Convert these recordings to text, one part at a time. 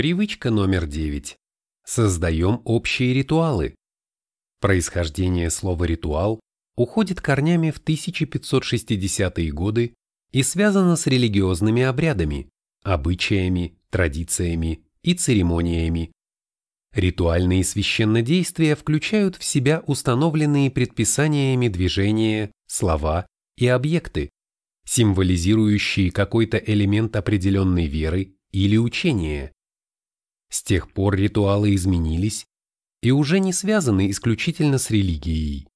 Привычка номер 9. Создаем общие ритуалы. Происхождение слова «ритуал» уходит корнями в 1560-е годы и связано с религиозными обрядами, обычаями, традициями и церемониями. Ритуальные священнодействия включают в себя установленные предписаниями движения, слова и объекты, символизирующие какой-то элемент определенной веры или учения. С тех пор ритуалы изменились и уже не связаны исключительно с религией.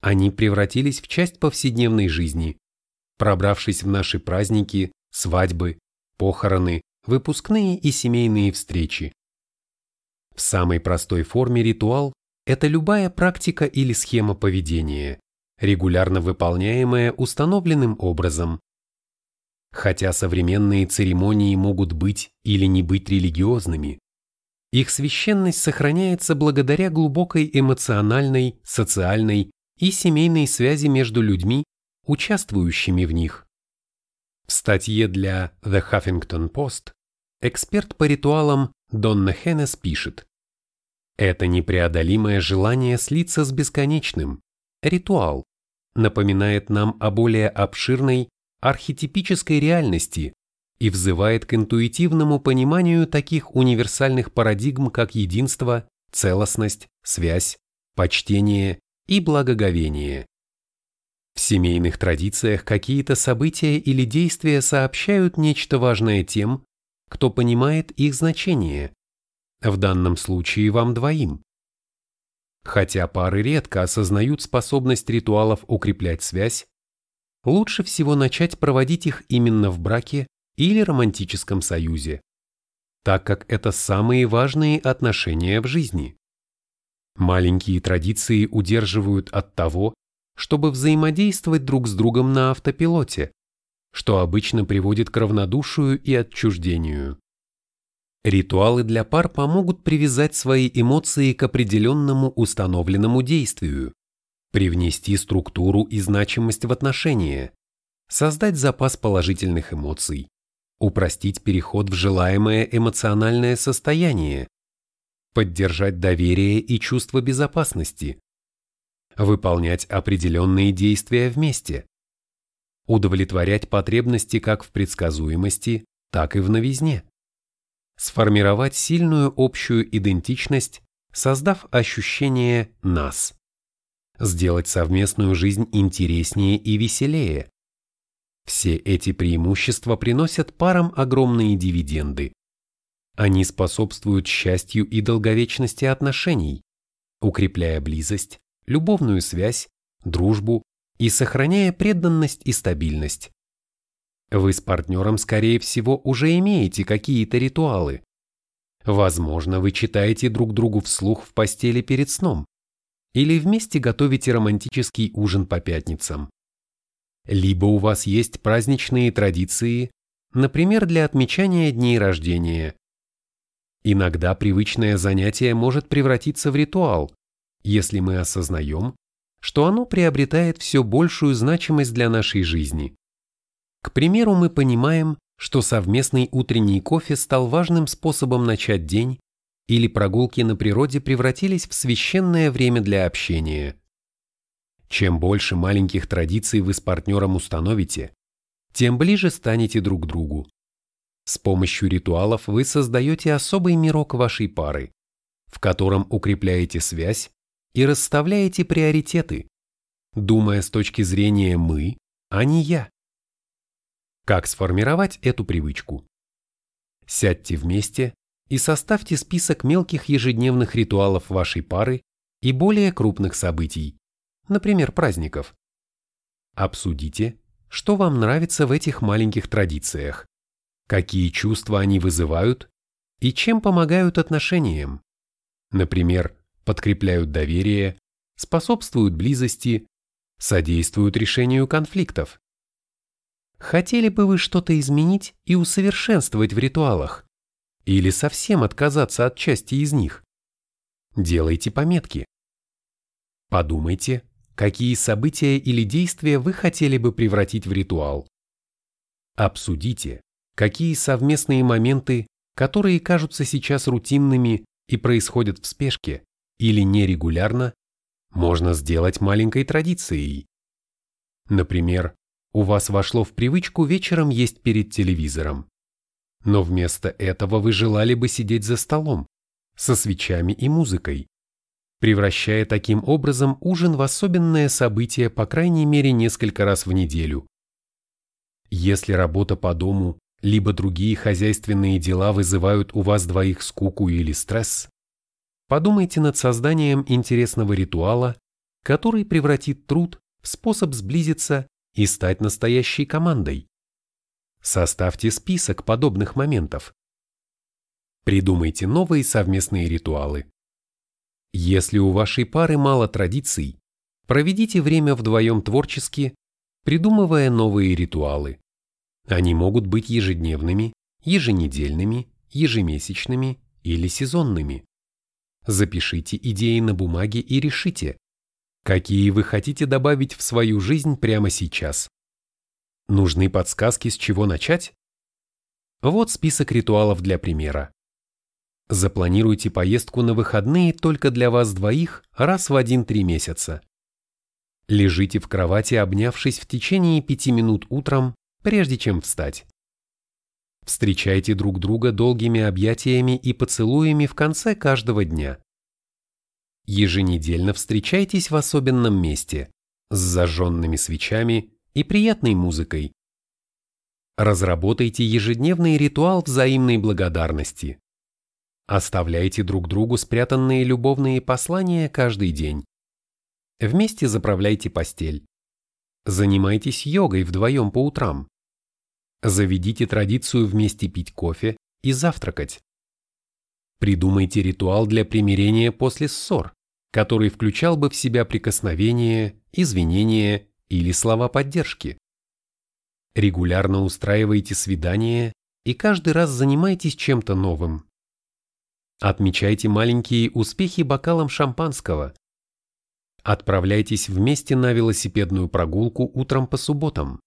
Они превратились в часть повседневной жизни, пробравшись в наши праздники, свадьбы, похороны, выпускные и семейные встречи. В самой простой форме ритуал – это любая практика или схема поведения, регулярно выполняемая установленным образом. Хотя современные церемонии могут быть или не быть религиозными, их священность сохраняется благодаря глубокой эмоциональной, социальной и семейной связи между людьми, участвующими в них. В статье для The Huffington Post эксперт по ритуалам Донна Хеннес пишет, «Это непреодолимое желание слиться с бесконечным, ритуал, напоминает нам о более обширной, архетипической реальности и взывает к интуитивному пониманию таких универсальных парадигм, как единство, целостность, связь, почтение и благоговение. В семейных традициях какие-то события или действия сообщают нечто важное тем, кто понимает их значение, в данном случае вам двоим. Хотя пары редко осознают способность ритуалов укреплять связь, лучше всего начать проводить их именно в браке или романтическом союзе, так как это самые важные отношения в жизни. Маленькие традиции удерживают от того, чтобы взаимодействовать друг с другом на автопилоте, что обычно приводит к равнодушию и отчуждению. Ритуалы для пар помогут привязать свои эмоции к определенному установленному действию, привнести структуру и значимость в отношения, создать запас положительных эмоций, упростить переход в желаемое эмоциональное состояние, поддержать доверие и чувство безопасности, выполнять определенные действия вместе, удовлетворять потребности как в предсказуемости, так и в новизне сформировать сильную общую идентичность, создав ощущение «нас», сделать совместную жизнь интереснее и веселее. Все эти преимущества приносят парам огромные дивиденды. Они способствуют счастью и долговечности отношений, укрепляя близость, любовную связь, дружбу и сохраняя преданность и стабильность. Вы с партнером, скорее всего, уже имеете какие-то ритуалы. Возможно, вы читаете друг другу вслух в постели перед сном или вместе готовите романтический ужин по пятницам. Либо у вас есть праздничные традиции, например, для отмечания дней рождения. Иногда привычное занятие может превратиться в ритуал, если мы осознаем, что оно приобретает все большую значимость для нашей жизни. К примеру, мы понимаем, что совместный утренний кофе стал важным способом начать день или прогулки на природе превратились в священное время для общения. Чем больше маленьких традиций вы с партнером установите, тем ближе станете друг к другу. С помощью ритуалов вы создаете особый мирок вашей пары, в котором укрепляете связь и расставляете приоритеты, думая с точки зрения «мы», а не «я». Как сформировать эту привычку? Сядьте вместе и составьте список мелких ежедневных ритуалов вашей пары и более крупных событий, например, праздников. Обсудите, что вам нравится в этих маленьких традициях, какие чувства они вызывают и чем помогают отношениям. Например, подкрепляют доверие, способствуют близости, содействуют решению конфликтов. Хотели бы вы что-то изменить и усовершенствовать в ритуалах? Или совсем отказаться от части из них? Делайте пометки. Подумайте, какие события или действия вы хотели бы превратить в ритуал. Обсудите, какие совместные моменты которые кажутся сейчас рутинными и происходят в спешке или нерегулярно, можно сделать маленькой традицией. Например, у вас вошло в привычку вечером есть перед телевизором. Но вместо этого вы желали бы сидеть за столом, со свечами и музыкой, превращая таким образом ужин в особенное событие по крайней мере несколько раз в неделю. Если работа по дому либо другие хозяйственные дела вызывают у вас двоих скуку или стресс, подумайте над созданием интересного ритуала, который превратит труд в способ сблизиться и стать настоящей командой. Составьте список подобных моментов. Придумайте новые совместные ритуалы. Если у вашей пары мало традиций, проведите время вдвоем творчески, придумывая новые ритуалы. Они могут быть ежедневными, еженедельными, ежемесячными или сезонными. Запишите идеи на бумаге и решите, какие вы хотите добавить в свою жизнь прямо сейчас. Нужны подсказки, с чего начать? Вот список ритуалов для примера. Запланируйте поездку на выходные только для вас двоих раз в один-три месяца. Лежите в кровати, обнявшись в течение пяти минут утром, прежде чем встать. Встречайте друг друга долгими объятиями и поцелуями в конце каждого дня. Еженедельно встречайтесь в особенном месте, с зажженными свечами и приятной музыкой. Разработайте ежедневный ритуал взаимной благодарности. Оставляйте друг другу спрятанные любовные послания каждый день. Вместе заправляйте постель. Занимайтесь йогой вдвоем по утрам. Заведите традицию вместе пить кофе и завтракать. Придумайте ритуал для примирения после ссор, который включал бы в себя прикосновение, извинения или слова поддержки. Регулярно устраивайте свидания и каждый раз занимайтесь чем-то новым. Отмечайте маленькие успехи бокалом шампанского. Отправляйтесь вместе на велосипедную прогулку утром по субботам.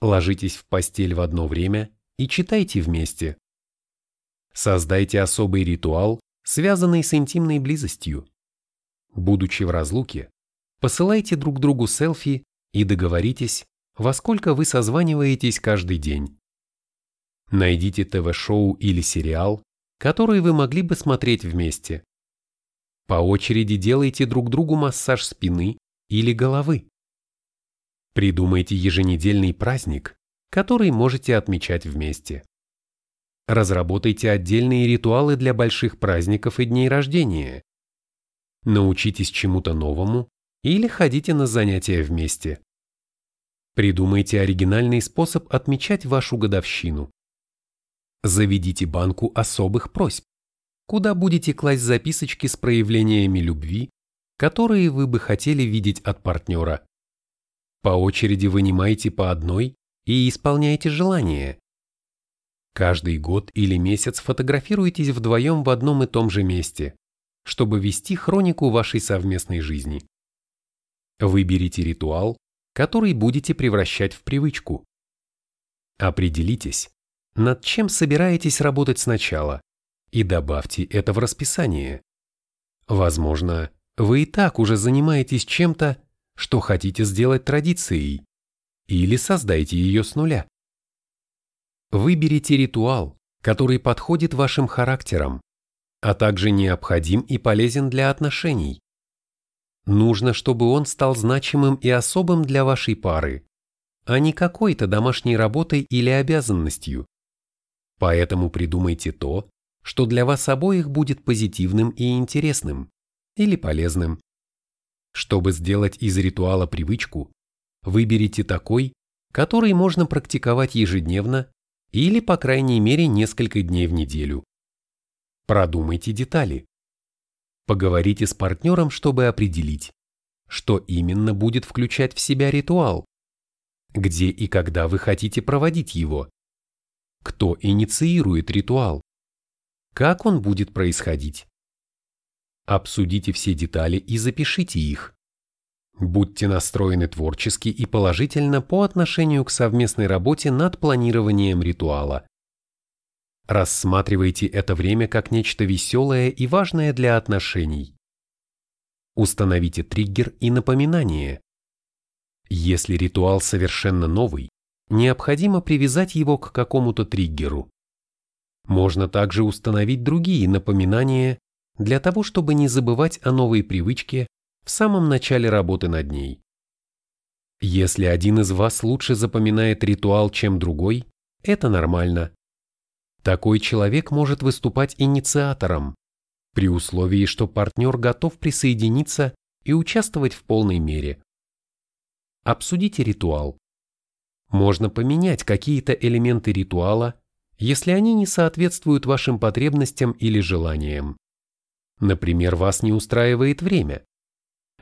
Ложитесь в постель в одно время и читайте вместе. Создайте особый ритуал, связанный с интимной близостью. Будучи в разлуке, посылайте друг другу селфи и договоритесь, во сколько вы созваниваетесь каждый день. Найдите ТВ-шоу или сериал, который вы могли бы смотреть вместе. По очереди делайте друг другу массаж спины или головы. Придумайте еженедельный праздник, который можете отмечать вместе. Разработайте отдельные ритуалы для больших праздников и дней рождения. Научитесь чему-то новому или ходите на занятия вместе. Придумайте оригинальный способ отмечать вашу годовщину. Заведите банку особых просьб, куда будете класть записочки с проявлениями любви, которые вы бы хотели видеть от партнера. По очереди вынимайте по одной и исполняйте желания. Каждый год или месяц фотографируйтесь вдвоем в одном и том же месте, чтобы вести хронику вашей совместной жизни. Выберите ритуал, который будете превращать в привычку. Определитесь, над чем собираетесь работать сначала, и добавьте это в расписание. Возможно, вы и так уже занимаетесь чем-то, что хотите сделать традицией, или создайте ее с нуля. Выберите ритуал, который подходит вашим характерам, а также необходим и полезен для отношений. Нужно, чтобы он стал значимым и особым для вашей пары, а не какой-то домашней работой или обязанностью. Поэтому придумайте то, что для вас обоих будет позитивным и интересным, или полезным. Чтобы сделать из ритуала привычку, выберите такой, который можно практиковать ежедневно или, по крайней мере, несколько дней в неделю. Продумайте детали. Поговорите с партнером, чтобы определить, что именно будет включать в себя ритуал, где и когда вы хотите проводить его, кто инициирует ритуал, как он будет происходить, Обсудите все детали и запишите их. Будьте настроены творчески и положительно по отношению к совместной работе над планированием ритуала. Рассматривайте это время как нечто веселое и важное для отношений. Установите триггер и напоминание. Если ритуал совершенно новый, необходимо привязать его к какому-то триггеру. Можно также установить другие напоминания для того, чтобы не забывать о новой привычке в самом начале работы над ней. Если один из вас лучше запоминает ритуал, чем другой, это нормально. Такой человек может выступать инициатором, при условии, что партнер готов присоединиться и участвовать в полной мере. Обсудите ритуал. Можно поменять какие-то элементы ритуала, если они не соответствуют вашим потребностям или желаниям. Например, вас не устраивает время.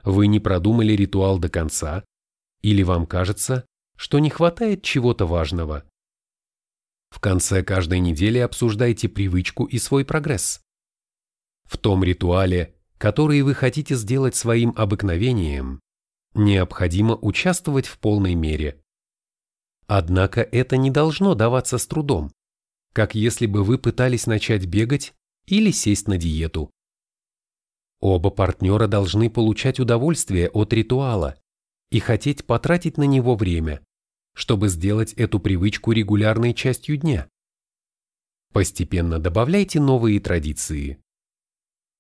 Вы не продумали ритуал до конца, или вам кажется, что не хватает чего-то важного. В конце каждой недели обсуждайте привычку и свой прогресс. В том ритуале, который вы хотите сделать своим обыкновением, необходимо участвовать в полной мере. Однако это не должно даваться с трудом, как если бы вы пытались начать бегать или сесть на диету. Оба партнера должны получать удовольствие от ритуала и хотеть потратить на него время, чтобы сделать эту привычку регулярной частью дня. Постепенно добавляйте новые традиции.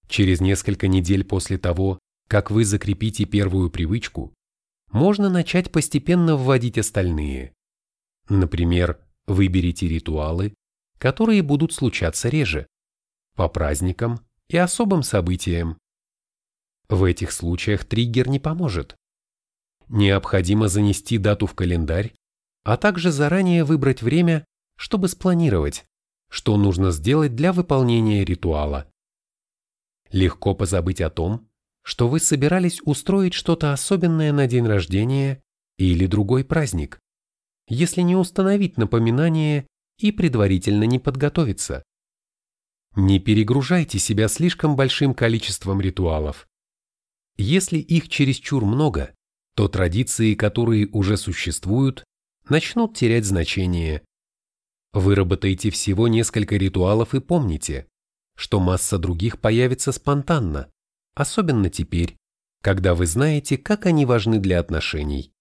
Через несколько недель после того, как вы закрепите первую привычку, можно начать постепенно вводить остальные. Например, выберите ритуалы, которые будут случаться реже, по праздникам и особым событиям. В этих случаях триггер не поможет. Необходимо занести дату в календарь, а также заранее выбрать время, чтобы спланировать, что нужно сделать для выполнения ритуала. Легко позабыть о том, что вы собирались устроить что-то особенное на день рождения или другой праздник, если не установить напоминание и предварительно не подготовиться. Не перегружайте себя слишком большим количеством ритуалов. Если их чересчур много, то традиции, которые уже существуют, начнут терять значение. Выработайте всего несколько ритуалов и помните, что масса других появится спонтанно, особенно теперь, когда вы знаете, как они важны для отношений.